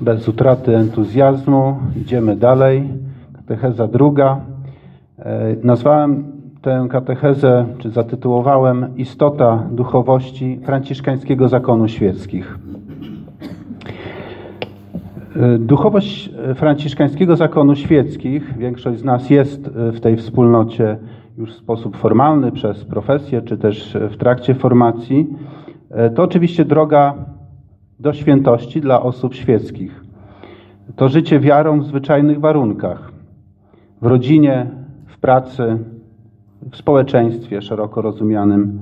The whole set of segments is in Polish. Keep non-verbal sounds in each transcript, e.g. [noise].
bez utraty entuzjazmu idziemy dalej. Katecheza druga. E, nazwałem tę katechezę, czy zatytułowałem Istota duchowości franciszkańskiego zakonu świeckich. E, duchowość franciszkańskiego zakonu świeckich, większość z nas jest w tej wspólnocie już w sposób formalny, przez profesję, czy też w trakcie formacji, e, to oczywiście droga do świętości dla osób świeckich. To życie wiarą w zwyczajnych warunkach, w rodzinie, w pracy, w społeczeństwie szeroko rozumianym,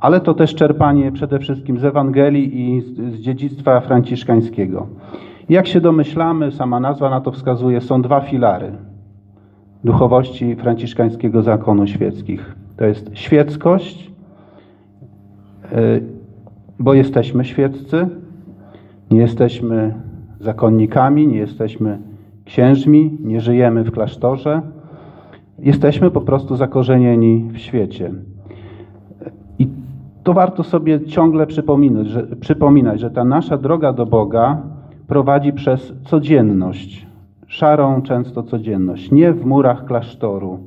ale to też czerpanie przede wszystkim z Ewangelii i z dziedzictwa franciszkańskiego. Jak się domyślamy, sama nazwa na to wskazuje, są dwa filary duchowości franciszkańskiego zakonu świeckich. To jest świeckość, y, bo jesteśmy świeccy, nie jesteśmy zakonnikami, nie jesteśmy księżmi, nie żyjemy w klasztorze. Jesteśmy po prostu zakorzenieni w świecie. I to warto sobie ciągle przypominać że, przypominać, że ta nasza droga do Boga prowadzi przez codzienność, szarą często codzienność, nie w murach klasztoru.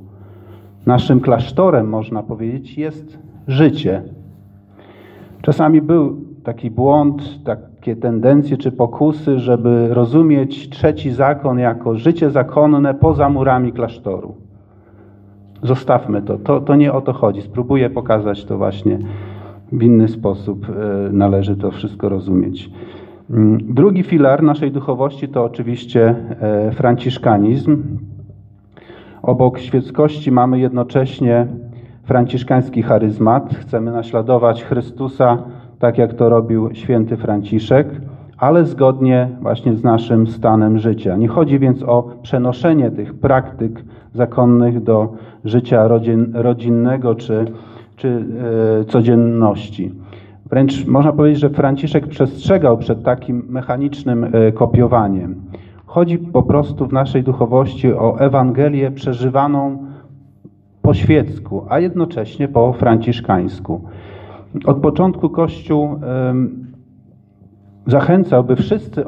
Naszym klasztorem, można powiedzieć, jest życie. Czasami był taki błąd, takie tendencje czy pokusy, żeby rozumieć trzeci zakon jako życie zakonne poza murami klasztoru. Zostawmy to. to. To nie o to chodzi. Spróbuję pokazać to właśnie w inny sposób. E, należy to wszystko rozumieć. Mm, drugi filar naszej duchowości to oczywiście e, franciszkanizm. Obok świeckości mamy jednocześnie franciszkański charyzmat. Chcemy naśladować Chrystusa tak, jak to robił święty Franciszek, ale zgodnie właśnie z naszym stanem życia. Nie chodzi więc o przenoszenie tych praktyk zakonnych do życia rodzin, rodzinnego czy, czy e, codzienności. Wręcz można powiedzieć, że Franciszek przestrzegał przed takim mechanicznym e, kopiowaniem. Chodzi po prostu w naszej duchowości o Ewangelię przeżywaną po świecku, a jednocześnie po franciszkańsku. Od początku Kościół zachęcał, by wszyscy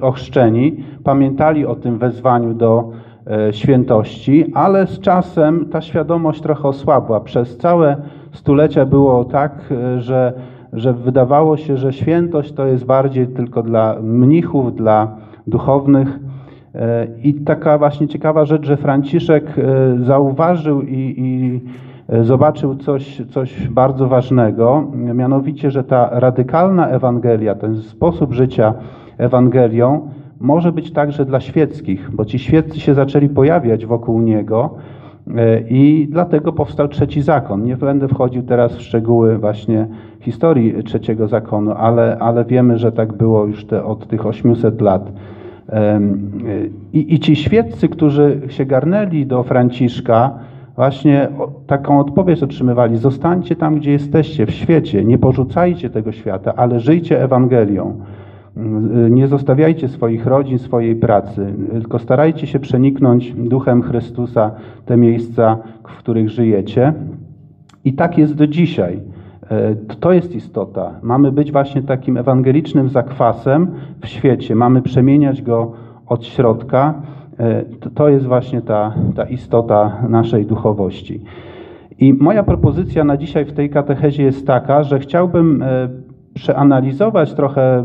ochrzczeni pamiętali o tym wezwaniu do e, świętości, ale z czasem ta świadomość trochę osłabła. Przez całe stulecia było tak, e, że że wydawało się, że świętość to jest bardziej tylko dla mnichów, dla duchownych. E, I taka właśnie ciekawa rzecz, że Franciszek zauważył i, i zobaczył coś, coś bardzo ważnego, mianowicie, że ta radykalna Ewangelia, ten sposób życia Ewangelią może być także dla świeckich, bo ci świeccy się zaczęli pojawiać wokół niego i dlatego powstał trzeci zakon. Nie będę wchodził teraz w szczegóły właśnie historii trzeciego zakonu, ale, ale wiemy, że tak było już te, od tych 800 lat. I, I ci świeccy, którzy się garnęli do Franciszka, właśnie taką odpowiedź otrzymywali: zostańcie tam, gdzie jesteście, w świecie, nie porzucajcie tego świata, ale żyjcie Ewangelią. Nie zostawiajcie swoich rodzin, swojej pracy, tylko starajcie się przeniknąć duchem Chrystusa te miejsca, w których żyjecie. I tak jest do dzisiaj. E, to jest istota. Mamy być właśnie takim ewangelicznym zakwasem w świecie. Mamy przemieniać go od środka. E, to jest właśnie ta, ta istota naszej duchowości. I moja propozycja na dzisiaj w tej katechezie jest taka, że chciałbym e, przeanalizować trochę,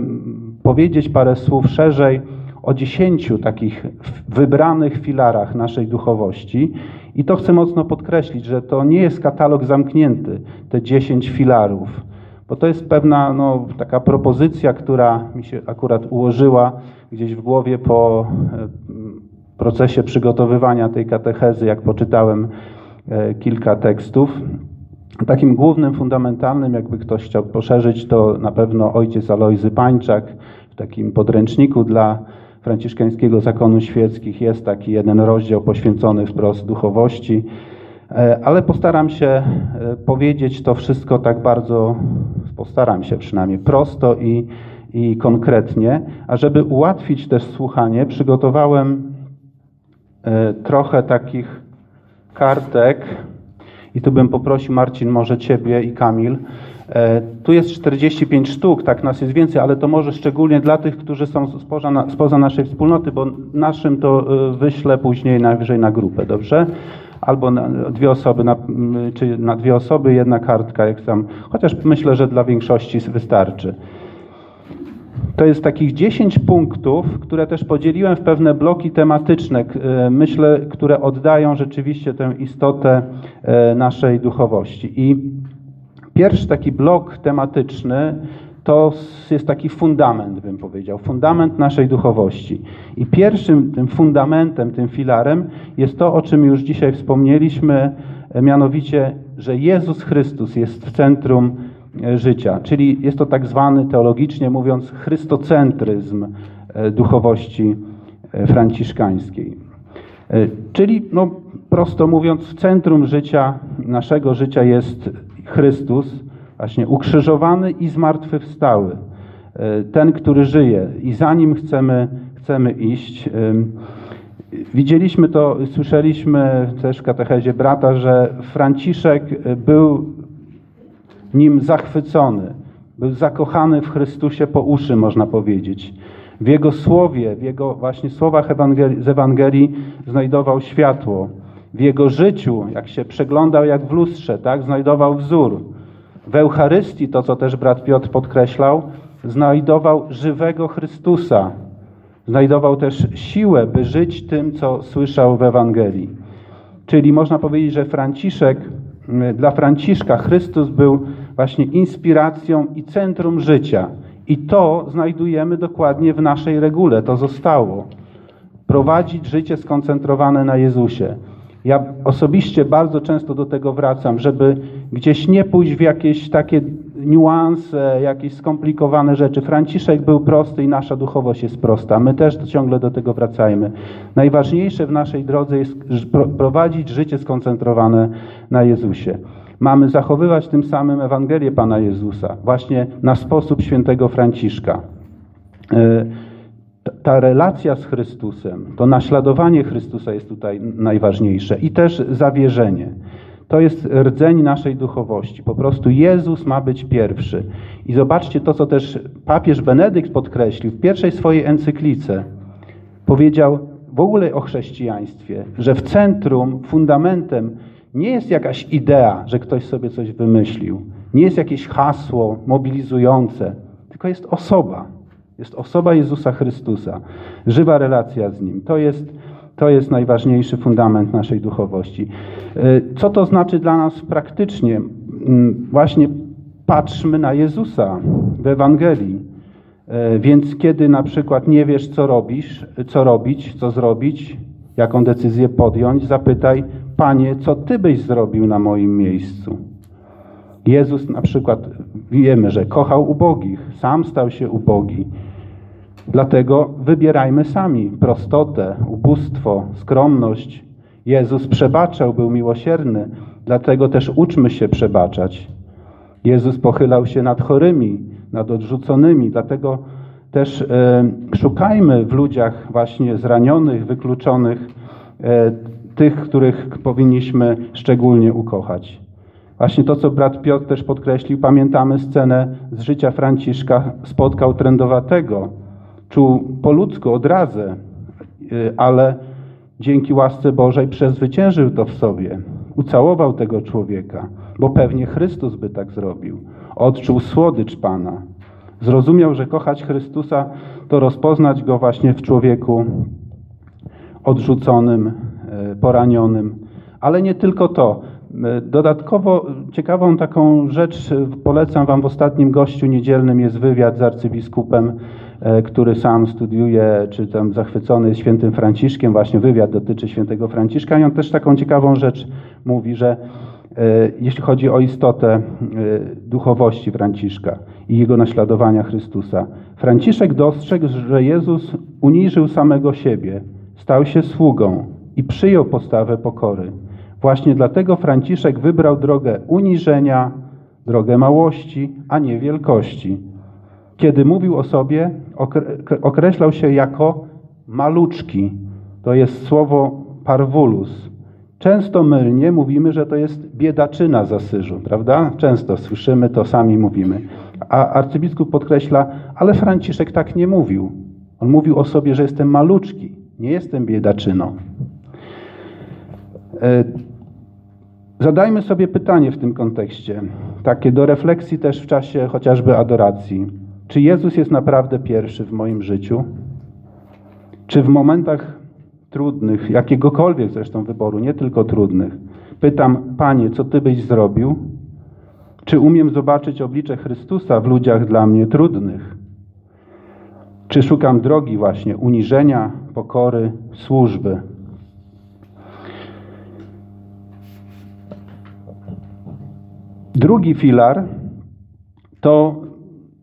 powiedzieć parę słów szerzej o dziesięciu takich wybranych filarach naszej duchowości i to chcę mocno podkreślić, że to nie jest katalog zamknięty, te 10 filarów, bo to jest pewna no, taka propozycja, która mi się akurat ułożyła gdzieś w głowie po e, procesie przygotowywania tej katechezy, jak poczytałem e, kilka tekstów. Takim głównym, fundamentalnym, jakby ktoś chciał poszerzyć, to na pewno ojciec Alojzy Pańczak w takim podręczniku dla franciszkańskiego zakonu świeckich. Jest taki jeden rozdział poświęcony wprost duchowości, e, ale postaram się e, powiedzieć to wszystko tak bardzo, postaram się przynajmniej prosto i, i konkretnie, a żeby ułatwić też słuchanie, przygotowałem trochę takich kartek i tu bym poprosił Marcin, może Ciebie i Kamil, E, tu jest 45 sztuk, tak nas jest więcej, ale to może szczególnie dla tych, którzy są spoza, spoza naszej wspólnoty, bo naszym to e, wyślę później najwyżej na grupę, dobrze? Albo na dwie osoby, na, czy na dwie osoby jedna kartka, jak tam, chociaż myślę, że dla większości wystarczy. To jest takich 10 punktów, które też podzieliłem w pewne bloki tematyczne, e, myślę, które oddają rzeczywiście tę istotę naszej duchowości. I Pierwszy taki blok tematyczny to jest taki fundament, bym powiedział, fundament naszej duchowości. I pierwszym tym fundamentem, tym filarem jest to, o czym już dzisiaj wspomnieliśmy, mianowicie, że Jezus Chrystus jest w centrum e, życia, czyli jest to tak zwany, teologicznie mówiąc, chrystocentryzm e, duchowości e, franciszkańskiej. Czyli, no, prosto mówiąc, w centrum życia, naszego życia jest Chrystus, właśnie ukrzyżowany i zmartwychwstały. E, ten, który żyje i za nim chcemy, chcemy iść. Widzieliśmy to, słyszeliśmy też w katechezie brata, że Franciszek był nim zachwycony, był zakochany w Chrystusie po uszy, można powiedzieć. W jego słowie, w jego właśnie słowach Ewangelii, z Ewangelii znajdował światło w jego życiu, jak się przeglądał jak w lustrze, tak, znajdował wzór. W Eucharystii, to co też brat Piotr podkreślał, znajdował żywego Chrystusa. Znajdował też siłę, by żyć tym, co słyszał w Ewangelii. Czyli można powiedzieć, że Franciszek, dla Franciszka Chrystus był właśnie inspiracją i centrum życia. I to znajdujemy dokładnie w naszej regule. To zostało. Prowadzić życie skoncentrowane na Jezusie. Ja osobiście bardzo często do tego wracam, żeby gdzieś nie pójść w jakieś takie niuanse, jakieś skomplikowane rzeczy. Franciszek był prosty i nasza duchowość jest prosta. My też ciągle do tego wracajmy. Najważniejsze w naszej drodze jest prowadzić życie skoncentrowane na Jezusie. Mamy zachowywać tym samym Ewangelię Pana Jezusa, właśnie na sposób świętego Franciszka. E, ta relacja z Chrystusem, to naśladowanie Chrystusa jest tutaj najważniejsze i też zawierzenie. To jest rdzeń naszej duchowości. Po prostu Jezus ma być pierwszy. I zobaczcie to, co też papież Benedykt podkreślił w pierwszej swojej encyklice. Powiedział w ogóle o chrześcijaństwie, że w centrum, fundamentem nie jest jakaś idea, że ktoś sobie coś wymyślił. Nie jest jakieś hasło mobilizujące, tylko jest osoba. Jest osoba Jezusa Chrystusa, żywa relacja z Nim. To jest, to jest najważniejszy fundament naszej duchowości. E, co to znaczy dla nas praktycznie? Mm, właśnie patrzmy na Jezusa w Ewangelii. E, więc kiedy na przykład nie wiesz, co robisz, co robić, co zrobić, jaką decyzję podjąć, zapytaj, Panie, co Ty byś zrobił na moim miejscu? Jezus na przykład, wiemy, że kochał ubogich, sam stał się ubogi. Dlatego wybierajmy sami prostotę, ubóstwo, skromność. Jezus przebaczał, był miłosierny, dlatego też uczmy się przebaczać. Jezus pochylał się nad chorymi, nad odrzuconymi, dlatego też e, szukajmy w ludziach właśnie zranionych, wykluczonych, e, tych, których powinniśmy szczególnie ukochać. Właśnie to, co brat Piotr też podkreślił, pamiętamy scenę z życia Franciszka, spotkał trędowatego, czuł po ludzku odrazę, y, ale dzięki łasce Bożej przezwyciężył to w sobie. Ucałował tego człowieka, bo pewnie Chrystus by tak zrobił. Odczuł słodycz Pana. Zrozumiał, że kochać Chrystusa to rozpoznać Go właśnie w człowieku odrzuconym, poranionym. Ale nie tylko to. Y, dodatkowo ciekawą taką rzecz polecam Wam w ostatnim gościu niedzielnym jest wywiad z arcybiskupem E, który sam studiuje, czy tam zachwycony jest świętym Franciszkiem, właśnie wywiad dotyczy świętego Franciszka i on też taką ciekawą rzecz mówi, że e, jeśli chodzi o istotę e, duchowości Franciszka i jego naśladowania Chrystusa. Franciszek dostrzegł, że Jezus uniżył samego siebie, stał się sługą i przyjął postawę pokory. Właśnie dlatego Franciszek wybrał drogę uniżenia, drogę małości, a nie wielkości kiedy mówił o sobie, określał się jako maluczki. To jest słowo parvulus, Często mylnie mówimy, że to jest biedaczyna z Asyżu, prawda? Często słyszymy to, sami mówimy. A arcybiskup podkreśla, ale Franciszek tak nie mówił. On mówił o sobie, że jestem maluczki, nie jestem biedaczyną. E, zadajmy sobie pytanie w tym kontekście, takie do refleksji też w czasie chociażby adoracji. Czy Jezus jest naprawdę pierwszy w moim życiu? Czy w momentach trudnych, jakiegokolwiek zresztą wyboru, nie tylko trudnych, pytam, Panie, co Ty byś zrobił? Czy umiem zobaczyć oblicze Chrystusa w ludziach dla mnie trudnych? Czy szukam drogi właśnie uniżenia, pokory, służby? Drugi filar to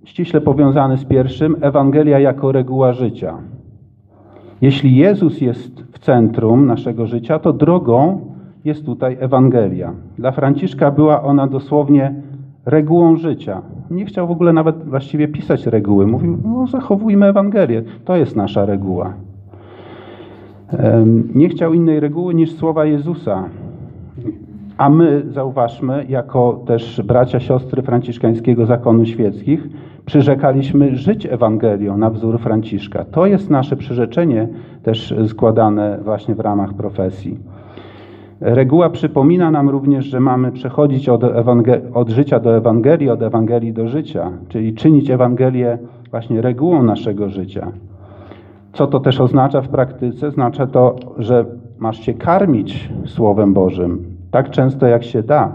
ściśle powiązany z pierwszym, Ewangelia jako reguła życia. Jeśli Jezus jest w centrum naszego życia, to drogą jest tutaj Ewangelia. Dla Franciszka była ona dosłownie regułą życia. Nie chciał w ogóle nawet właściwie pisać reguły. Mówił, no zachowujmy Ewangelię. To jest nasza reguła. Nie chciał innej reguły niż słowa Jezusa. A my, zauważmy, jako też bracia, siostry franciszkańskiego zakonu świeckich, przyrzekaliśmy żyć Ewangelią na wzór Franciszka. To jest nasze przyrzeczenie też składane właśnie w ramach profesji. Reguła przypomina nam również, że mamy przechodzić od, od, życia do Ewangelii, od Ewangelii do życia, czyli czynić Ewangelię właśnie regułą naszego życia. Co to też oznacza w praktyce? Oznacza to, że masz się karmić Słowem Bożym tak często jak się da.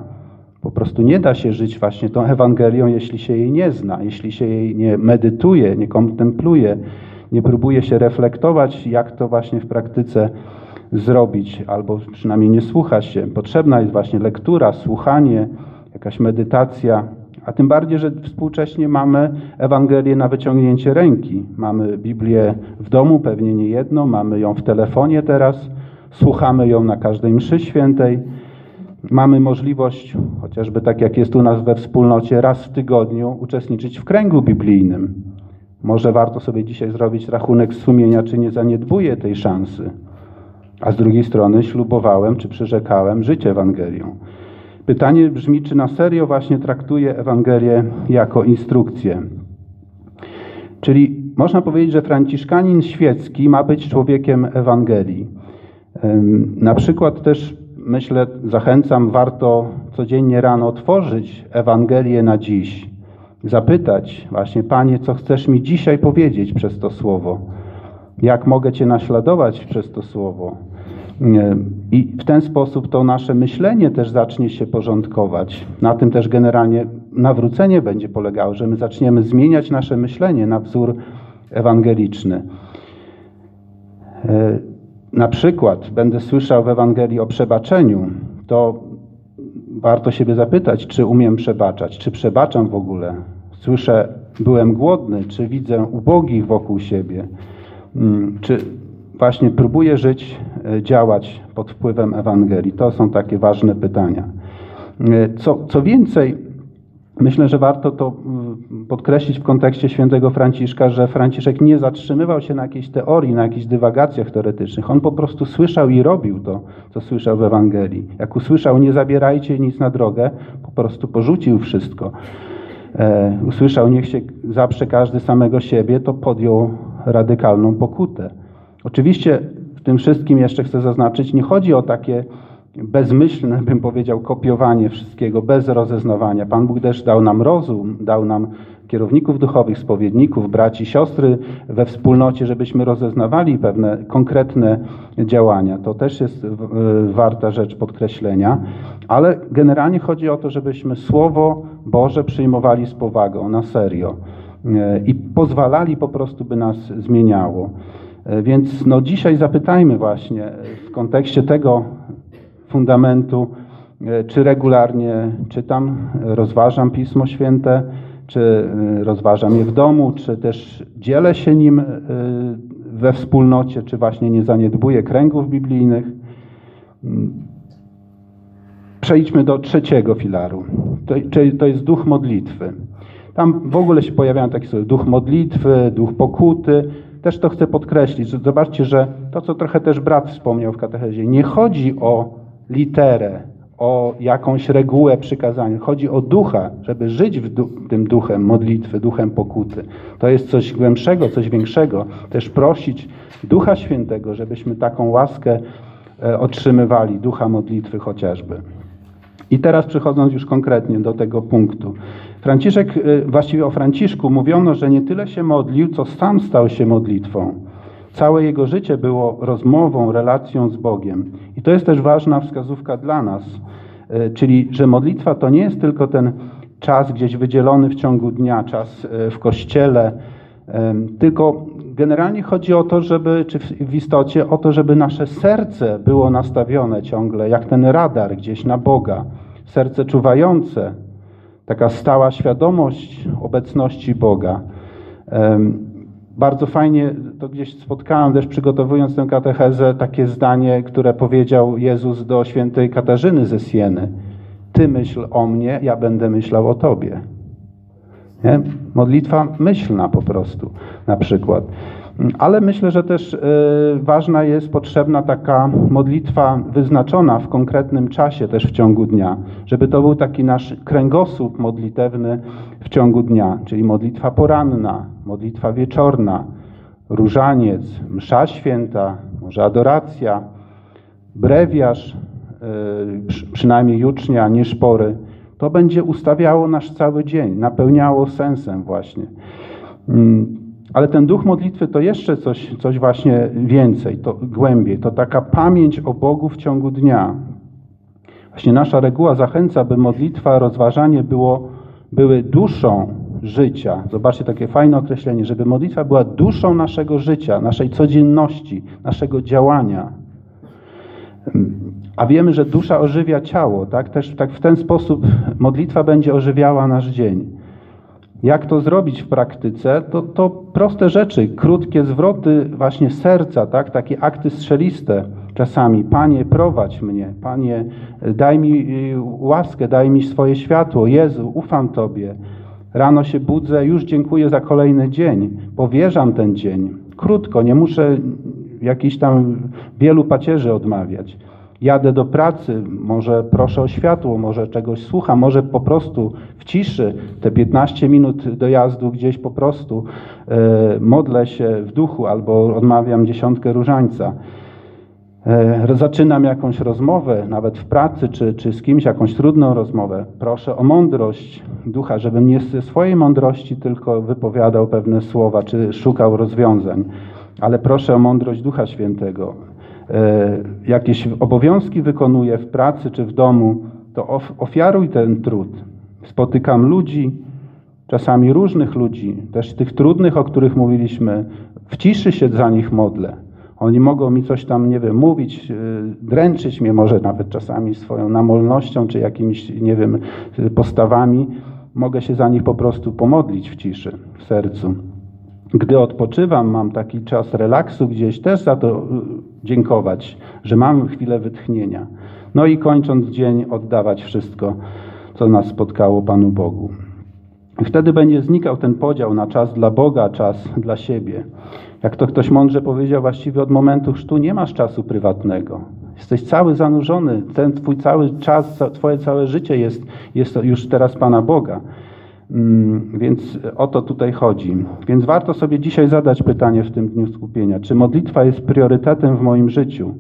Po prostu nie da się żyć właśnie tą Ewangelią, jeśli się jej nie zna, jeśli się jej nie medytuje, nie kontempluje, nie próbuje się reflektować, jak to właśnie w praktyce zrobić, albo przynajmniej nie słucha się. Potrzebna jest właśnie lektura, słuchanie, jakaś medytacja, a tym bardziej, że współcześnie mamy Ewangelię na wyciągnięcie ręki. Mamy Biblię w domu, pewnie nie jedną, mamy ją w telefonie teraz, słuchamy ją na każdej mszy świętej. Mamy możliwość, chociażby tak jak jest u nas we wspólnocie, raz w tygodniu uczestniczyć w kręgu biblijnym. Może warto sobie dzisiaj zrobić rachunek sumienia, czy nie zaniedbuję tej szansy. A z drugiej strony ślubowałem, czy przyrzekałem życie Ewangelią. Pytanie brzmi, czy na serio właśnie traktuję Ewangelię jako instrukcję. Czyli można powiedzieć, że Franciszkanin świecki ma być człowiekiem Ewangelii. Na przykład też myślę, zachęcam, warto codziennie rano otworzyć Ewangelię na dziś. Zapytać właśnie, Panie, co chcesz mi dzisiaj powiedzieć przez to słowo? Jak mogę Cię naśladować przez to słowo? I w ten sposób to nasze myślenie też zacznie się porządkować. Na tym też generalnie nawrócenie będzie polegało, że my zaczniemy zmieniać nasze myślenie na wzór ewangeliczny. Na przykład będę słyszał w Ewangelii o przebaczeniu, to warto siebie zapytać, czy umiem przebaczać, czy przebaczam w ogóle. Słyszę, byłem głodny, czy widzę ubogich wokół siebie, mm, czy właśnie próbuję żyć, e, działać pod wpływem Ewangelii. To są takie ważne pytania. E, co, co więcej, Myślę, że warto to podkreślić w kontekście świętego Franciszka, że Franciszek nie zatrzymywał się na jakiejś teorii, na jakichś dywagacjach teoretycznych. On po prostu słyszał i robił to, co słyszał w Ewangelii. Jak usłyszał, nie zabierajcie nic na drogę, po prostu porzucił wszystko. E, usłyszał, niech się zaprze każdy samego siebie, to podjął radykalną pokutę. Oczywiście w tym wszystkim jeszcze chcę zaznaczyć, nie chodzi o takie bezmyślne, bym powiedział, kopiowanie wszystkiego bez rozeznawania. Pan Bóg też dał nam rozum, dał nam kierowników duchowych, spowiedników, braci, siostry we wspólnocie, żebyśmy rozeznawali pewne konkretne działania. To też jest warta rzecz podkreślenia, ale generalnie chodzi o to, żebyśmy Słowo Boże przyjmowali z powagą, na serio i pozwalali po prostu, by nas zmieniało. Więc no dzisiaj zapytajmy właśnie w kontekście tego, fundamentu, e, czy regularnie czytam, rozważam Pismo Święte, czy e, rozważam je w domu, czy też dzielę się nim e, we wspólnocie, czy właśnie nie zaniedbuję kręgów biblijnych. Mm. Przejdźmy do trzeciego filaru. To, jest duch modlitwy. Tam w ogóle się pojawiają takie słowa, duch modlitwy, duch pokuty. Też to chcę podkreślić, zobaczcie, że to, co trochę też brat wspomniał w katechezie, nie chodzi o literę, o jakąś regułę przykazania. Chodzi o ducha, żeby żyć du tym duchem modlitwy, duchem pokuty. To jest coś głębszego, coś większego. Też prosić Ducha Świętego, żebyśmy taką łaskę e, otrzymywali, ducha modlitwy chociażby. I teraz przechodząc już konkretnie do tego punktu. Franciszek, e, właściwie o Franciszku mówiono, że nie tyle się modlił, co sam stał się modlitwą. Całe jego życie było rozmową, relacją z Bogiem. I to jest też ważna wskazówka dla nas, e, czyli że modlitwa to nie jest tylko ten czas gdzieś wydzielony w ciągu dnia, czas e, w kościele, tylko generalnie chodzi o to, żeby, czy w istocie o to, żeby nasze serce było nastawione ciągle, jak ten radar gdzieś na Boga. Serce czuwające, taka stała świadomość obecności Boga. Bardzo fajnie to gdzieś spotkałem też przygotowując tę katechezę, takie zdanie, które powiedział Jezus do świętej Katarzyny ze Sieny. Ty myśl o mnie, ja będę myślał o Tobie. Nie? Modlitwa myślna po prostu na przykład. Ale myślę, że też y, ważna jest potrzebna taka modlitwa wyznaczona w konkretnym czasie też w ciągu dnia, żeby to był taki nasz kręgosłup modlitewny w ciągu dnia, czyli modlitwa poranna, modlitwa wieczorna, różaniec, msza święta, może adoracja, brewiarz, y, przynajmniej jucznia, nie szpory. To będzie ustawiało nasz cały dzień, napełniało sensem właśnie. Ale ten duch modlitwy to jeszcze coś, coś właśnie więcej, to głębiej. To taka pamięć o Bogu w ciągu dnia. Właśnie nasza reguła zachęca, by modlitwa, rozważanie było, były duszą życia. Zobaczcie takie fajne określenie, żeby modlitwa była duszą naszego życia, naszej codzienności, naszego działania. A wiemy, że dusza ożywia ciało, tak? Też tak w ten sposób modlitwa będzie ożywiała nasz dzień. Jak to zrobić w praktyce? To, to proste rzeczy, krótkie zwroty właśnie serca, tak? takie akty strzeliste czasami. Panie, prowadź mnie. Panie, daj mi y, łaskę, daj mi swoje światło. Jezu, ufam Tobie. Rano się budzę, już dziękuję za kolejny dzień. Powierzam ten dzień. Krótko, nie muszę jakichś tam wielu pacierzy odmawiać jadę do pracy, może proszę o światło, może czegoś słucham, może po prostu w ciszy te 15 minut dojazdu gdzieś po prostu e, modlę się w duchu albo odmawiam dziesiątkę różańca. E, zaczynam jakąś rozmowę, nawet w pracy, czy, czy z kimś jakąś trudną rozmowę. Proszę o mądrość ducha, żebym nie ze swojej mądrości tylko wypowiadał pewne słowa, czy szukał rozwiązań, ale proszę o mądrość Ducha Świętego jakieś obowiązki wykonuję w pracy czy w domu, to ofiaruj ten trud. Spotykam ludzi, czasami różnych ludzi, też tych trudnych, o których mówiliśmy, w ciszy się za nich modlę. Oni mogą mi coś tam, nie wiem, mówić, e, dręczyć mnie może nawet czasami swoją namolnością czy jakimiś, nie wiem, postawami. Mogę się za nich po prostu pomodlić w ciszy, w sercu. Gdy odpoczywam, mam taki czas relaksu gdzieś, też za to dziękować, że mam chwilę wytchnienia. No i kończąc dzień, oddawać wszystko, co nas spotkało Panu Bogu. Wtedy będzie znikał ten podział na czas dla Boga, czas dla siebie. Jak to ktoś mądrze powiedział, właściwie od momentu chrztu nie masz czasu prywatnego. Jesteś cały zanurzony, ten twój cały czas, twoje całe życie jest, jest już teraz Pana Boga. Mm, więc o to tutaj chodzi. Więc warto sobie dzisiaj zadać pytanie w tym dniu skupienia: czy modlitwa jest priorytetem w moim życiu?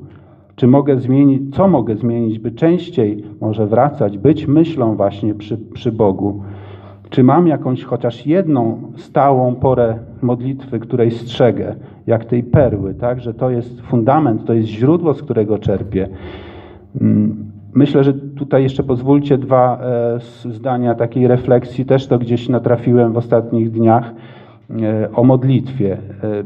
Czy mogę zmienić, co mogę zmienić, by częściej może wracać, być myślą właśnie przy, przy Bogu? Czy mam jakąś chociaż jedną stałą porę modlitwy, której strzegę, jak tej perły, tak? Że to jest fundament, to jest źródło, z którego czerpię. Myślę, że tutaj jeszcze pozwólcie dwa e, zdania takiej refleksji. Też to gdzieś natrafiłem w ostatnich dniach e, o modlitwie. E,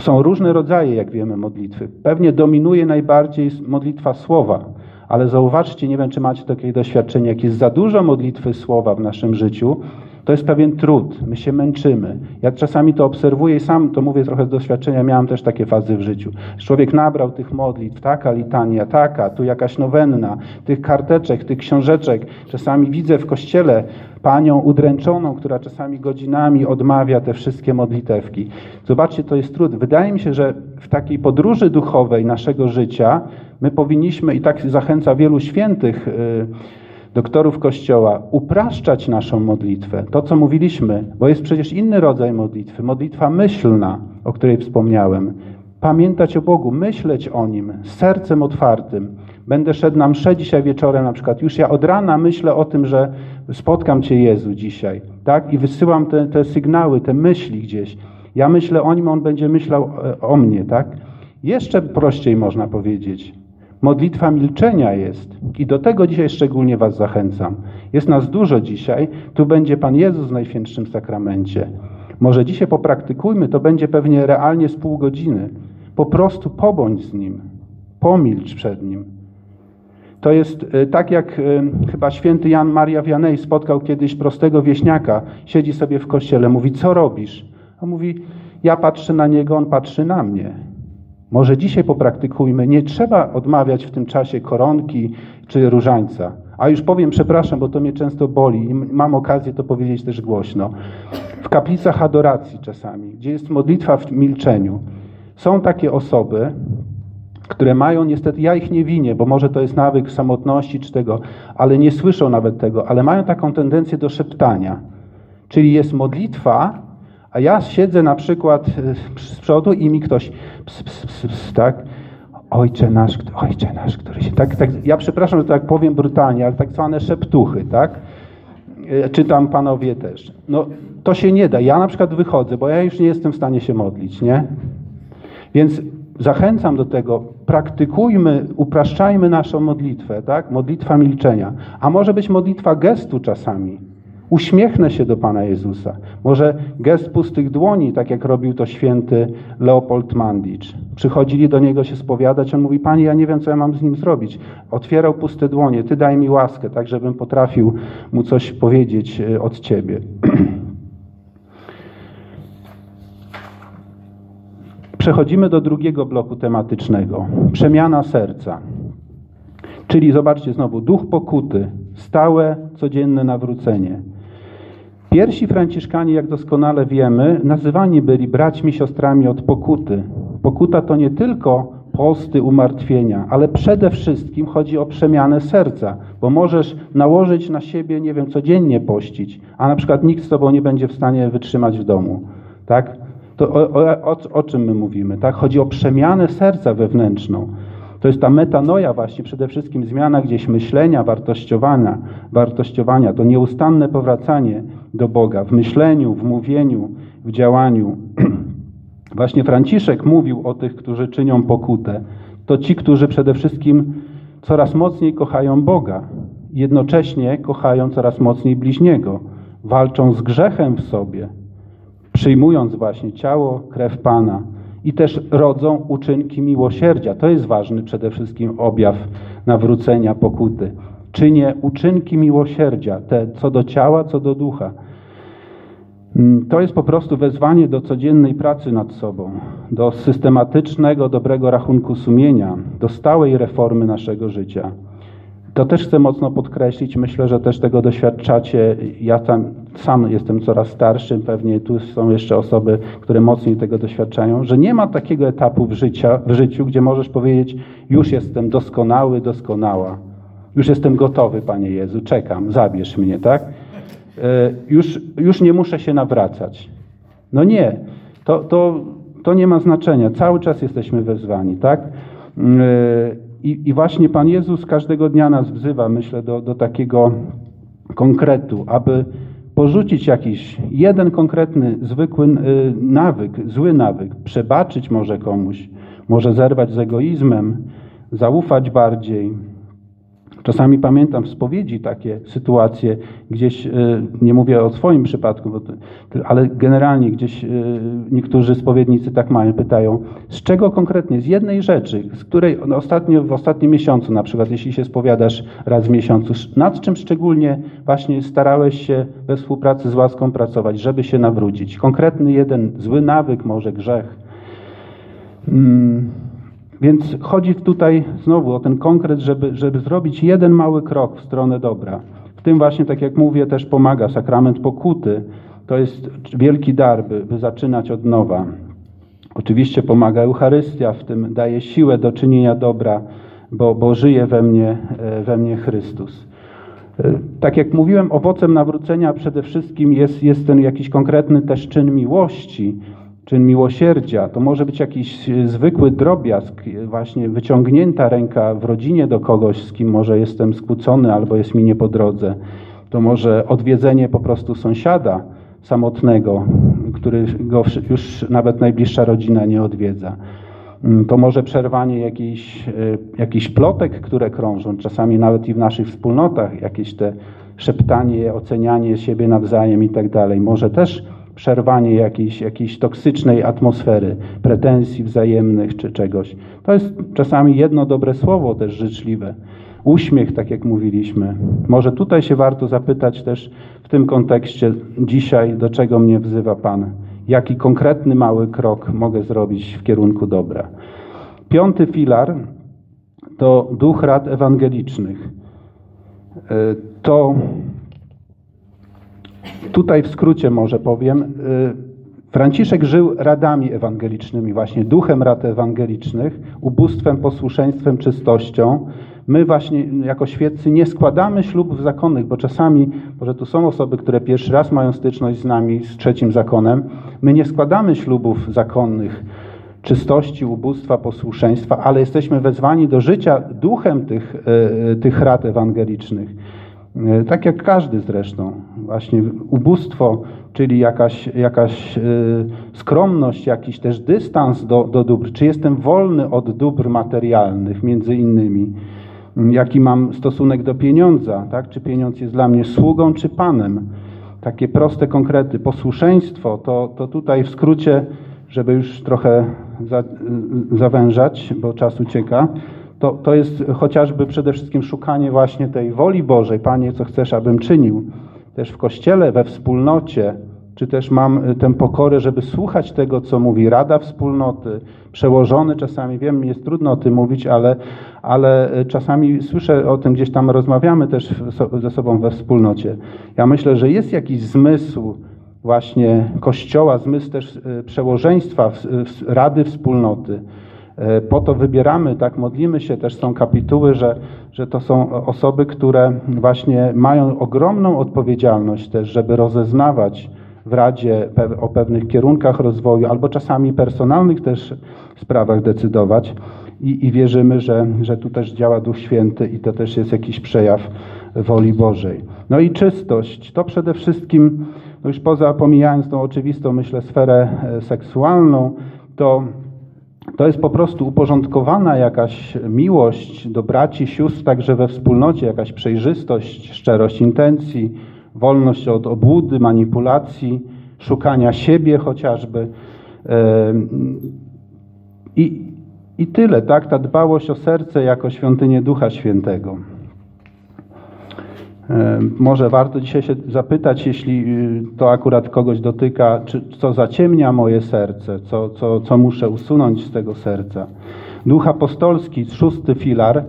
są różne rodzaje, jak wiemy, modlitwy. Pewnie dominuje najbardziej modlitwa słowa, ale zauważcie, nie wiem, czy macie takie doświadczenie, jak jest za dużo modlitwy słowa w naszym życiu, to jest pewien trud, my się męczymy. Ja czasami to obserwuję i sam to mówię trochę z doświadczenia, miałem też takie fazy w życiu. Człowiek nabrał tych modlitw, taka litania, taka, tu jakaś nowenna, tych karteczek, tych książeczek. Czasami widzę w kościele panią udręczoną, która czasami godzinami odmawia te wszystkie modlitewki. Zobaczcie, to jest trud. Wydaje mi się, że w takiej podróży duchowej naszego życia My powinniśmy, i tak zachęca wielu świętych y, doktorów Kościoła, upraszczać naszą modlitwę. To, co mówiliśmy, bo jest przecież inny rodzaj modlitwy, modlitwa myślna, o której wspomniałem. Pamiętać o Bogu, myśleć o Nim z sercem otwartym. Będę szedł na mszę dzisiaj wieczorem na przykład. Już ja od rana myślę o tym, że spotkam Cię Jezu dzisiaj. Tak? I wysyłam te, te sygnały, te myśli gdzieś. Ja myślę o Nim, On będzie myślał e, o mnie. Tak? Jeszcze prościej można powiedzieć. Modlitwa milczenia jest i do tego dzisiaj szczególnie Was zachęcam. Jest nas dużo dzisiaj, tu będzie Pan Jezus w Najświętszym Sakramencie. Może dzisiaj popraktykujmy, to będzie pewnie realnie z pół godziny. Po prostu pobądź z Nim, pomilcz przed Nim. To jest e, tak, jak e, chyba święty Jan Maria Wianej spotkał kiedyś prostego wieśniaka, siedzi sobie w kościele, mówi, co robisz? On mówi, ja patrzę na niego, on patrzy na mnie. Może dzisiaj popraktykujmy. Nie trzeba odmawiać w tym czasie koronki czy różańca. A już powiem, przepraszam, bo to mnie często boli i mam okazję to powiedzieć też głośno. W kaplicach adoracji czasami, gdzie jest modlitwa w milczeniu, są takie osoby, które mają niestety, ja ich nie winię, bo może to jest nawyk samotności czy tego, ale nie słyszą nawet tego, ale mają taką tendencję do szeptania. Czyli jest modlitwa, a ja siedzę na przykład e, z przodu i mi ktoś ps, ps, ps, ps tak, Ojcze nasz, Ojcze nasz, który się, tak, tak, ja przepraszam, że tak powiem brutalnie, ale tak zwane szeptuchy, tak? E, czytam panowie też. No, to się nie da. Ja na przykład wychodzę, bo ja już nie jestem w stanie się modlić, nie? Więc zachęcam do tego, praktykujmy, upraszczajmy naszą modlitwę, tak? Modlitwa milczenia. A może być modlitwa gestu czasami. Uśmiechnę się do Pana Jezusa. Może gest pustych dłoni, tak jak robił to święty Leopold Mandicz. Przychodzili do niego się spowiadać, on mówi, Panie, ja nie wiem, co ja mam z nim zrobić. Otwierał puste dłonie, Ty daj mi łaskę, tak żebym potrafił mu coś powiedzieć e, od Ciebie. [clears throat] Przechodzimy do drugiego bloku tematycznego. Przemiana serca. Czyli zobaczcie znowu, duch pokuty, stałe, codzienne nawrócenie. Pierwsi Franciszkanie, jak doskonale wiemy, nazywani byli braćmi, siostrami od pokuty. Pokuta to nie tylko posty, umartwienia, ale przede wszystkim chodzi o przemianę serca, bo możesz nałożyć na siebie, nie wiem, codziennie pościć, a na przykład nikt z tobą nie będzie w stanie wytrzymać w domu. Tak? To o, o, o czym my mówimy? Tak? Chodzi o przemianę serca wewnętrzną. To jest ta metanoja właśnie, przede wszystkim zmiana gdzieś myślenia, wartościowania, wartościowania, to nieustanne powracanie do Boga w myśleniu, w mówieniu, w działaniu. [clears throat] Właśnie Franciszek mówił o tych, którzy czynią pokutę. To ci, którzy przede wszystkim coraz mocniej kochają Boga, jednocześnie kochają coraz mocniej bliźniego, walczą z grzechem w sobie, przyjmując właśnie ciało, krew Pana i też rodzą uczynki miłosierdzia. To jest ważny przede wszystkim objaw nawrócenia, pokuty. Czynię uczynki miłosierdzia, te co do ciała, co do ducha. Mm, to jest po prostu wezwanie do codziennej pracy nad sobą, do systematycznego, dobrego rachunku sumienia, do stałej reformy naszego życia. To też chcę mocno podkreślić, myślę, że też tego doświadczacie. Ja tam sam jestem coraz starszy, pewnie tu są jeszcze osoby, które mocniej tego doświadczają, że nie ma takiego etapu w, życia, w życiu, gdzie możesz powiedzieć, już jestem doskonały, doskonała. Już jestem gotowy, Panie Jezu, czekam, zabierz mnie, tak? E, już, już nie muszę się nawracać. No nie, to, to, to nie ma znaczenia. Cały czas jesteśmy wezwani, tak? I, I właśnie Pan Jezus każdego dnia nas wzywa, myślę, do, do takiego konkretu, aby porzucić jakiś jeden konkretny, zwykły e, nawyk, zły nawyk, przebaczyć może komuś, może zerwać z egoizmem, zaufać bardziej, Czasami pamiętam w spowiedzi takie sytuacje, gdzieś, e, nie mówię o swoim przypadku, ale generalnie gdzieś e, niektórzy spowiednicy tak mają, pytają, z czego konkretnie, z jednej rzeczy, z której ostatnio, w ostatnim miesiącu na przykład, jeśli się spowiadasz raz w miesiącu, nad czym szczególnie właśnie starałeś się we współpracy z łaską pracować, żeby się nawrócić? Konkretny jeden zły nawyk, może grzech. Hmm więc chodzi tutaj znowu o ten konkret, żeby, żeby zrobić jeden mały krok w stronę dobra. W tym właśnie, tak jak mówię, też pomaga sakrament pokuty. To jest wielki dar, by, by zaczynać od nowa. Oczywiście pomaga Eucharystia, w tym daje siłę do czynienia dobra, bo, bo żyje we mnie, we mnie Chrystus. Tak jak mówiłem, owocem nawrócenia przede wszystkim jest, jest ten jakiś konkretny też czyn miłości, czyn miłosierdzia. To może być jakiś zwykły drobiazg, właśnie wyciągnięta ręka w rodzinie do kogoś, z kim może jestem skłócony albo jest mi nie po drodze. To może odwiedzenie po prostu sąsiada samotnego, który go już nawet najbliższa rodzina nie odwiedza. Mm, to może przerwanie jakichś, e, jakichś plotek, które krążą, czasami nawet i w naszych wspólnotach, jakieś te szeptanie, ocenianie siebie nawzajem i tak dalej. Może też przerwanie jakiejś, jakiejś toksycznej atmosfery, pretensji wzajemnych czy czegoś. To jest czasami jedno dobre słowo też życzliwe. Uśmiech, tak jak mówiliśmy. Może tutaj się warto zapytać też w tym kontekście dzisiaj, do czego mnie wzywa Pan jaki konkretny mały krok mogę zrobić w kierunku dobra. Piąty filar to duch rad ewangelicznych. E, to tutaj w skrócie może powiem. E, Franciszek żył radami ewangelicznymi, właśnie duchem rad ewangelicznych, ubóstwem, posłuszeństwem, czystością, my właśnie jako świeccy nie składamy ślubów zakonnych, bo czasami, może tu są osoby, które pierwszy raz mają styczność z nami, z trzecim zakonem, my nie składamy ślubów zakonnych czystości, ubóstwa, posłuszeństwa, ale jesteśmy wezwani do życia duchem tych, e, tych rad ewangelicznych. Tak jak każdy zresztą. Właśnie ubóstwo, czyli jakaś, jakaś e, skromność, jakiś też dystans do, do dóbr. Czy jestem wolny od dóbr materialnych, między innymi jaki mam stosunek do pieniądza, tak? czy pieniądz jest dla mnie sługą, czy panem. Takie proste konkrety. Posłuszeństwo to, to tutaj w skrócie, żeby już trochę za, zawężać, bo czas ucieka, to, to jest chociażby przede wszystkim szukanie właśnie tej woli Bożej. Panie, co chcesz, abym czynił. Też w kościele, we wspólnocie, czy też mam y, tę pokorę, żeby słuchać tego, co mówi Rada Wspólnoty, przełożony czasami, wiem, jest trudno o tym mówić, ale, ale y, czasami słyszę o tym, gdzieś tam rozmawiamy też ze sobą we wspólnocie. Ja myślę, że jest jakiś zmysł właśnie Kościoła, zmysł też y, przełożeństwa, Rady Wspólnoty. Po to wybieramy, tak, modlimy się, też są kapituły, że, że to są osoby, które właśnie mają ogromną odpowiedzialność też, żeby rozeznawać w Radzie o pewnych kierunkach rozwoju, albo czasami personalnych też sprawach decydować. I, i wierzymy, że, że tu też działa Duch Święty i to też jest jakiś przejaw woli Bożej. No i czystość. To przede wszystkim, no już poza pomijając tą oczywistą, myślę, sferę e, seksualną, to to jest po prostu uporządkowana jakaś miłość do braci, sióstr, także we wspólnocie, jakaś przejrzystość, szczerość intencji, wolność od obłudy, manipulacji, szukania siebie chociażby. I, I tyle, tak? Ta dbałość o serce jako świątynię Ducha Świętego. Może warto dzisiaj się zapytać, jeśli y, to akurat kogoś dotyka, czy, co zaciemnia moje serce, co, co, co muszę usunąć z tego serca. Duch apostolski, szósty filar,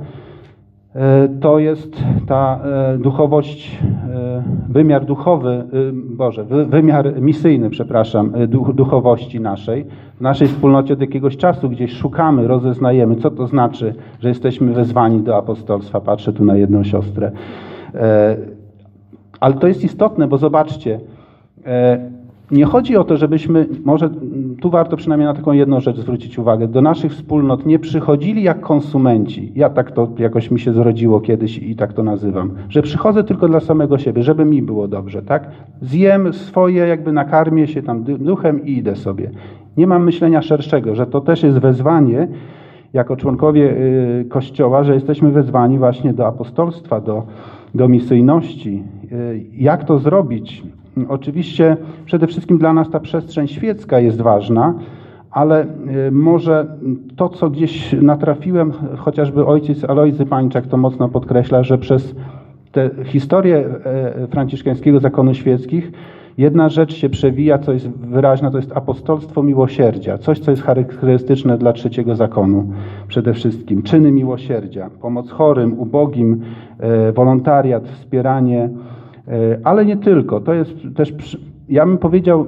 E, to jest ta e, duchowość, e, wymiar duchowy, Boże, wymiar misyjny, przepraszam, duchowości naszej. W naszej wspólnocie od jakiegoś czasu gdzieś szukamy, rozeznajemy, co to znaczy, że jesteśmy wezwani do apostolstwa. Patrzę tu na jedną siostrę. Ale to jest istotne, bo zobaczcie, nie chodzi o to, żebyśmy, może tu warto przynajmniej na taką jedną rzecz zwrócić uwagę, do naszych wspólnot nie przychodzili jak konsumenci. Ja tak to jakoś mi się zrodziło kiedyś i tak to nazywam, że przychodzę tylko dla samego siebie, żeby mi było dobrze, tak? Zjem swoje, jakby nakarmię się tam duchem i idę sobie. Nie mam myślenia szerszego, że to też jest wezwanie jako członkowie y, Kościoła, że jesteśmy wezwani właśnie do apostolstwa, do, do misyjności. Y, jak to zrobić? Oczywiście przede wszystkim dla nas ta przestrzeń świecka jest ważna, ale y, może to, co gdzieś natrafiłem, chociażby ojciec Alojzy Pańczak to mocno podkreśla, że przez tę historię e, franciszkańskiego zakonu świeckich jedna rzecz się przewija, co jest wyraźna, to jest apostolstwo miłosierdzia. Coś, co jest charakterystyczne dla trzeciego zakonu przede wszystkim. Czyny miłosierdzia, pomoc chorym, ubogim, e, wolontariat, wspieranie, E, ale nie tylko. To jest też ja bym powiedział,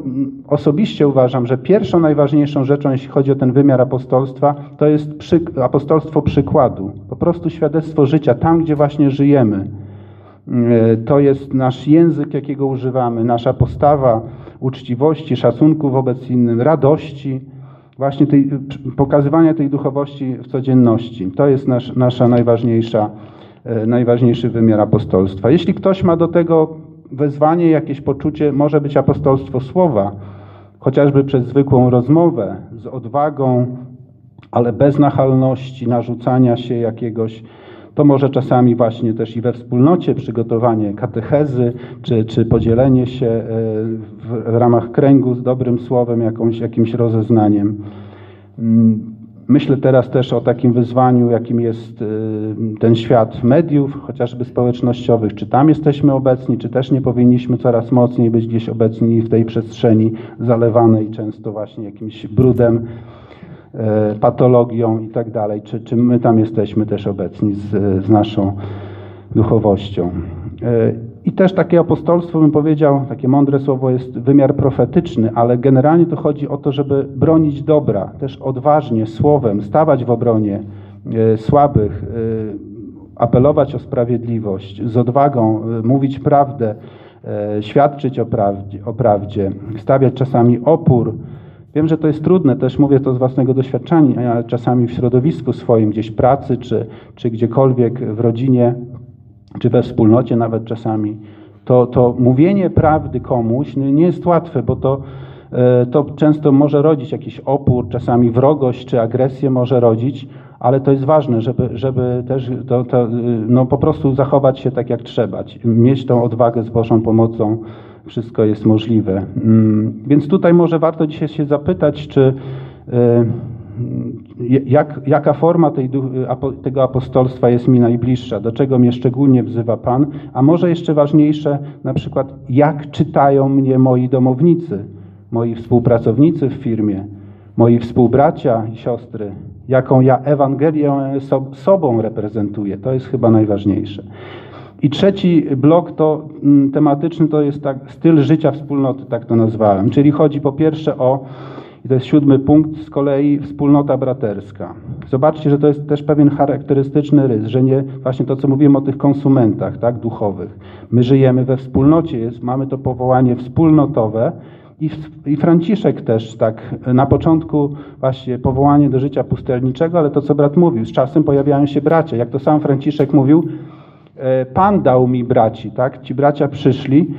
osobiście uważam, że pierwszą najważniejszą rzeczą, jeśli chodzi o ten wymiar apostolstwa, to jest przy, apostolstwo przykładu. Po prostu świadectwo życia, tam gdzie właśnie żyjemy. E, to jest nasz język, jakiego używamy, nasza postawa uczciwości, szacunku wobec innym, radości, właśnie tej, pokazywania tej duchowości w codzienności. To jest nasz, nasza najważniejsza, e, najważniejszy wymiar apostolstwa. Jeśli ktoś ma do tego wezwanie, jakieś poczucie, może być apostolstwo słowa, chociażby przez zwykłą rozmowę, z odwagą, ale bez nachalności, narzucania się jakiegoś to może czasami właśnie też i we wspólnocie przygotowanie katechezy, czy, czy podzielenie się e, w ramach kręgu z dobrym słowem, jakąś, jakimś rozeznaniem. Mm, myślę teraz też o takim wyzwaniu, jakim jest e, ten świat mediów, chociażby społecznościowych. Czy tam jesteśmy obecni, czy też nie powinniśmy coraz mocniej być gdzieś obecni w tej przestrzeni zalewanej często właśnie jakimś brudem patologią i tak dalej, czy, czy my tam jesteśmy też obecni z, z naszą duchowością. E, I też takie apostolstwo, bym powiedział, takie mądre słowo jest wymiar profetyczny, ale generalnie to chodzi o to, żeby bronić dobra, też odważnie, słowem, stawać w obronie e, słabych, apelować o sprawiedliwość, z odwagą mówić prawdę, świadczyć o prawdzie, o prawdzie stawiać czasami opór, Wiem, że to jest trudne, też mówię to z własnego doświadczenia, czasami w środowisku swoim, gdzieś pracy, czy, czy gdziekolwiek w rodzinie, czy we wspólnocie nawet czasami, to, to mówienie prawdy komuś nie jest łatwe, bo to, e, to często może rodzić jakiś opór, czasami wrogość czy agresję może rodzić, ale to jest ważne, żeby, żeby też to, to, no po prostu zachować się tak jak trzeba, mieć tą odwagę z Bożą pomocą wszystko jest możliwe. Mm, więc tutaj może warto dzisiaj się zapytać, czy e, jak, jaka forma tej, tego apostolstwa jest mi najbliższa, do czego mnie szczególnie wzywa Pan, a może jeszcze ważniejsze, na przykład, jak czytają mnie moi domownicy, moi współpracownicy w firmie, moi współbracia i siostry, jaką ja Ewangelię sobą reprezentuję. To jest chyba najważniejsze. I trzeci blok to mm, tematyczny to jest tak styl życia wspólnoty, tak to nazwałem. Czyli chodzi po pierwsze o, i to jest siódmy punkt z kolei, wspólnota braterska. Zobaczcie, że to jest też pewien charakterystyczny rys, że nie właśnie to, co mówiłem o tych konsumentach tak, duchowych. My żyjemy we wspólnocie, jest, mamy to powołanie wspólnotowe, i, Franciszek też tak na początku właśnie powołanie do życia pustelniczego, ale to co brat mówił, z czasem pojawiają się bracia. Jak to sam Franciszek mówił, Pan dał mi braci, tak? Ci bracia przyszli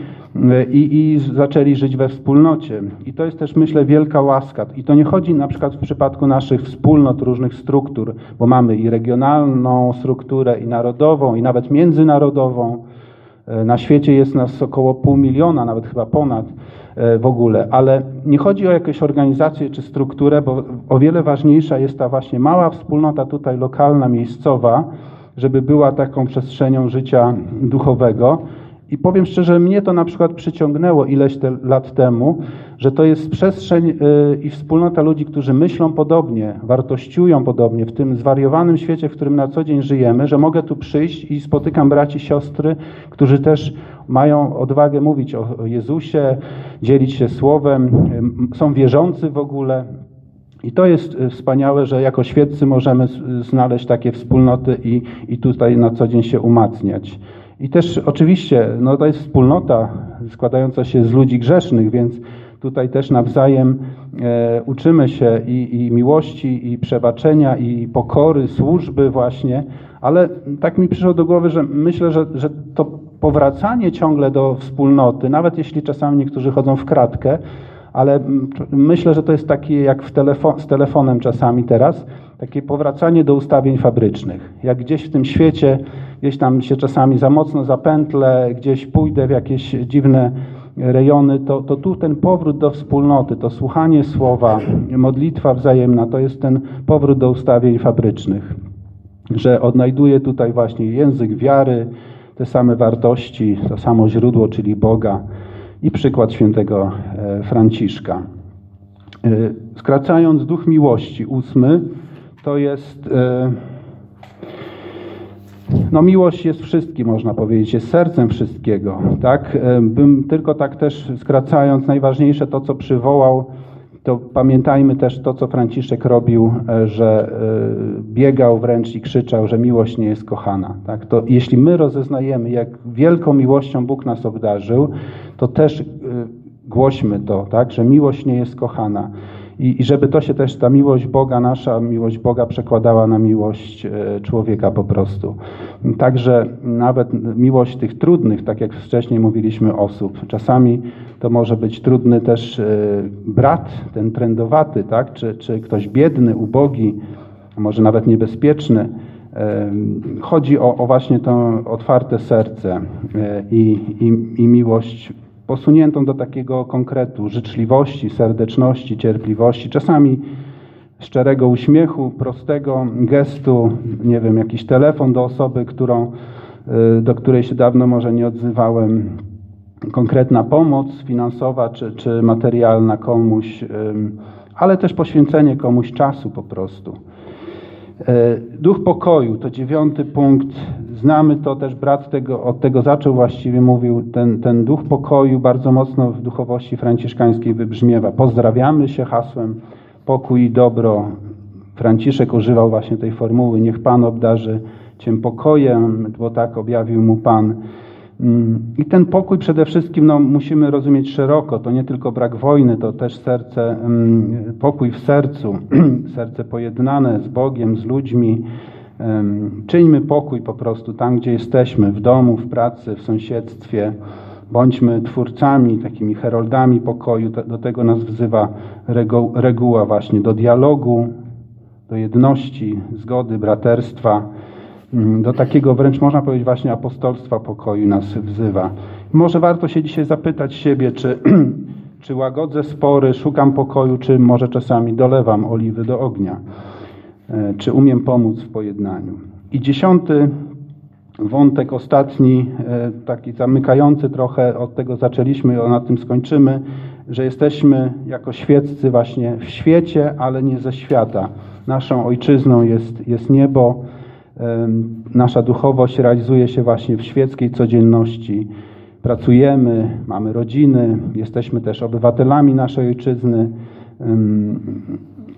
e, i, i zaczęli żyć we wspólnocie. I to jest też, myślę, wielka łaska. I to nie chodzi na przykład w przypadku naszych wspólnot, różnych struktur, bo mamy i regionalną strukturę, i narodową, i nawet międzynarodową. E, na świecie jest nas około pół miliona, nawet chyba ponad w ogóle, ale nie chodzi o jakąś organizację czy strukturę, bo o wiele ważniejsza jest ta właśnie mała wspólnota tutaj lokalna, miejscowa, żeby była taką przestrzenią życia duchowego. I powiem szczerze, mnie to na przykład przyciągnęło ileś te lat temu, że to jest przestrzeń y, i wspólnota ludzi, którzy myślą podobnie, wartościują podobnie w tym zwariowanym świecie, w którym na co dzień żyjemy, że mogę tu przyjść i spotykam braci, siostry, którzy też mają odwagę mówić o Jezusie, dzielić się słowem, y, są wierzący w ogóle. I to jest y, wspaniałe, że jako świeccy możemy znaleźć takie wspólnoty i, i tutaj na co dzień się umacniać. I też oczywiście, no to jest wspólnota składająca się z ludzi grzesznych, więc tutaj też nawzajem e, uczymy się i, i miłości, i przebaczenia, i pokory, służby właśnie, ale tak mi przyszło do głowy, że myślę, że, że to powracanie ciągle do wspólnoty, nawet jeśli czasami niektórzy chodzą w kratkę, ale myślę, że to jest takie jak z telefonem czasami teraz, takie powracanie do ustawień fabrycznych. Jak gdzieś w tym świecie, gdzieś tam się czasami za mocno zapętlę, gdzieś pójdę w jakieś dziwne rejony, to, to tu ten powrót do wspólnoty, to słuchanie słowa, modlitwa wzajemna, to jest ten powrót do ustawień fabrycznych. Że odnajduję tutaj właśnie język wiary, te same wartości, to samo źródło, czyli Boga i przykład świętego e, Franciszka. E, skracając, duch miłości, ósmy, to jest, e, no miłość jest wszystkim, można powiedzieć, jest sercem wszystkiego. Tak? Bym tylko tak też skracając, najważniejsze to, co przywołał, to pamiętajmy też to, co Franciszek robił, e, że e, biegał wręcz i krzyczał, że miłość nie jest kochana. Tak? To jeśli my rozeznajemy, jak wielką miłością Bóg nas obdarzył, to też e, głośmy to, tak? że miłość nie jest kochana. I, I, żeby to się też, ta miłość Boga, nasza miłość Boga przekładała na miłość e, człowieka po prostu. Także nawet miłość tych trudnych, tak jak wcześniej mówiliśmy, osób. Czasami to może być trudny też e, brat, ten trendowaty, tak? czy, czy ktoś biedny, ubogi, może nawet niebezpieczny. E, chodzi o, o właśnie to otwarte serce i, i, i miłość posuniętą do takiego konkretu, życzliwości, serdeczności, cierpliwości, czasami szczerego uśmiechu, prostego gestu, nie wiem, jakiś telefon do osoby, którą, y, do której się dawno może nie odzywałem, konkretna pomoc finansowa czy, czy materialna komuś, ale też poświęcenie komuś czasu po prostu. E, duch pokoju to dziewiąty punkt. Znamy to też, brat tego, od tego zaczął właściwie, mówił, ten, ten duch pokoju bardzo mocno w duchowości franciszkańskiej wybrzmiewa. Pozdrawiamy się hasłem pokój i dobro. Franciszek używał właśnie tej formuły, niech Pan obdarzy Cię pokojem, bo tak objawił mu Pan. Mm, I ten pokój przede wszystkim no, musimy rozumieć szeroko. To nie tylko brak wojny, to też serce, mm, pokój w sercu, [clears throat] serce pojednane z Bogiem, z ludźmi. Czyńmy pokój po prostu tam, gdzie jesteśmy, w domu, w pracy, w sąsiedztwie. Bądźmy twórcami, takimi heroldami pokoju. Do tego nas wzywa reguła właśnie, do dialogu, do jedności, zgody, braterstwa. Mm, do takiego wręcz można powiedzieć właśnie apostolstwa pokoju nas wzywa. Może warto się dzisiaj zapytać siebie, czy, [clears throat] czy łagodzę spory, szukam pokoju, czy może czasami dolewam oliwy do ognia, e, czy umiem pomóc w pojednaniu. I dziesiąty wątek, ostatni, e, taki zamykający trochę, od tego zaczęliśmy i na tym skończymy, że jesteśmy jako świeccy właśnie w świecie, ale nie ze świata. Naszą ojczyzną jest, jest niebo, Nasza duchowość realizuje się właśnie w świeckiej codzienności. Pracujemy, mamy rodziny, jesteśmy też obywatelami naszej ojczyzny.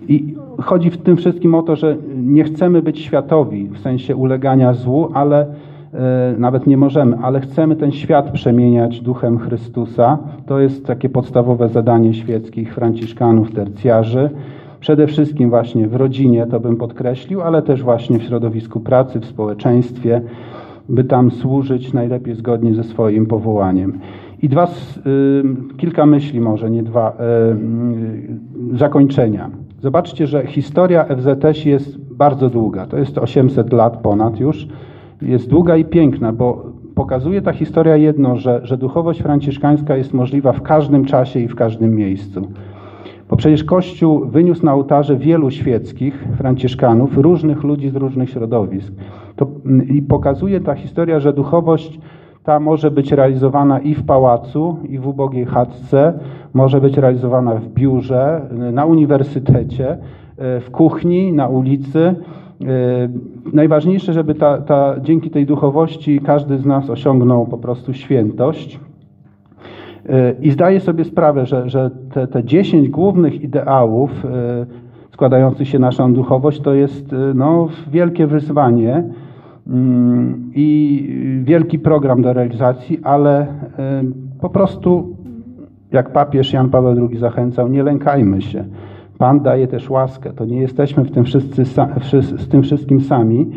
I chodzi w tym wszystkim o to, że nie chcemy być światowi w sensie ulegania złu, ale e, nawet nie możemy, ale chcemy ten świat przemieniać duchem Chrystusa. To jest takie podstawowe zadanie świeckich franciszkanów, tercjarzy. Przede wszystkim właśnie w rodzinie, to bym podkreślił, ale też właśnie w środowisku pracy, w społeczeństwie, by tam służyć najlepiej zgodnie ze swoim powołaniem. I dwa, kilka myśli może, nie dwa, zakończenia. Zobaczcie, że historia FZS jest bardzo długa. To jest 800 lat ponad już. Jest długa i piękna, bo pokazuje ta historia jedno, że, że duchowość franciszkańska jest możliwa w każdym czasie i w każdym miejscu. Bo przecież Kościół wyniósł na ołtarze wielu świeckich, franciszkanów, różnych ludzi z różnych środowisk. To, mm, I pokazuje ta historia, że duchowość ta może być realizowana i w pałacu, i w ubogiej chatce, może być realizowana w biurze, na uniwersytecie, e, w kuchni, na ulicy. E, najważniejsze, żeby ta, ta, dzięki tej duchowości każdy z nas osiągnął po prostu świętość. E, I zdaję sobie sprawę, że, że te, te 10 głównych ideałów e, składających się naszą duchowość to jest e, no, wielkie wyzwanie mm, i wielki program do realizacji, ale po prostu, jak papież Jan Paweł II zachęcał, nie lękajmy się. Pan daje też łaskę. To nie jesteśmy w tym wszyscy, z tym wszystkim sami.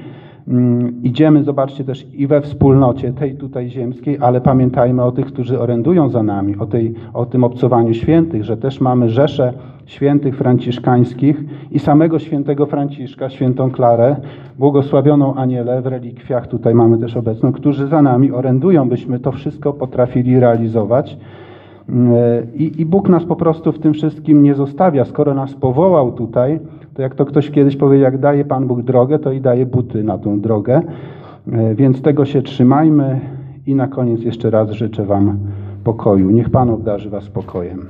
Mm, idziemy, zobaczcie też i we wspólnocie tej tutaj ziemskiej, ale pamiętajmy o tych, którzy orędują za nami, o, tej, o tym obcowaniu świętych, że też mamy rzesze świętych franciszkańskich i samego świętego Franciszka, świętą Klarę, błogosławioną aniele w relikwiach tutaj mamy też obecną, którzy za nami orędują, byśmy to wszystko potrafili realizować. Mm, I, I Bóg nas po prostu w tym wszystkim nie zostawia. Skoro nas powołał tutaj, to jak to ktoś kiedyś powiedział, jak daje Pan Bóg drogę, to i daje buty na tą drogę. E, więc tego się trzymajmy i na koniec jeszcze raz życzę Wam pokoju. Niech Pan obdarzy Was pokojem.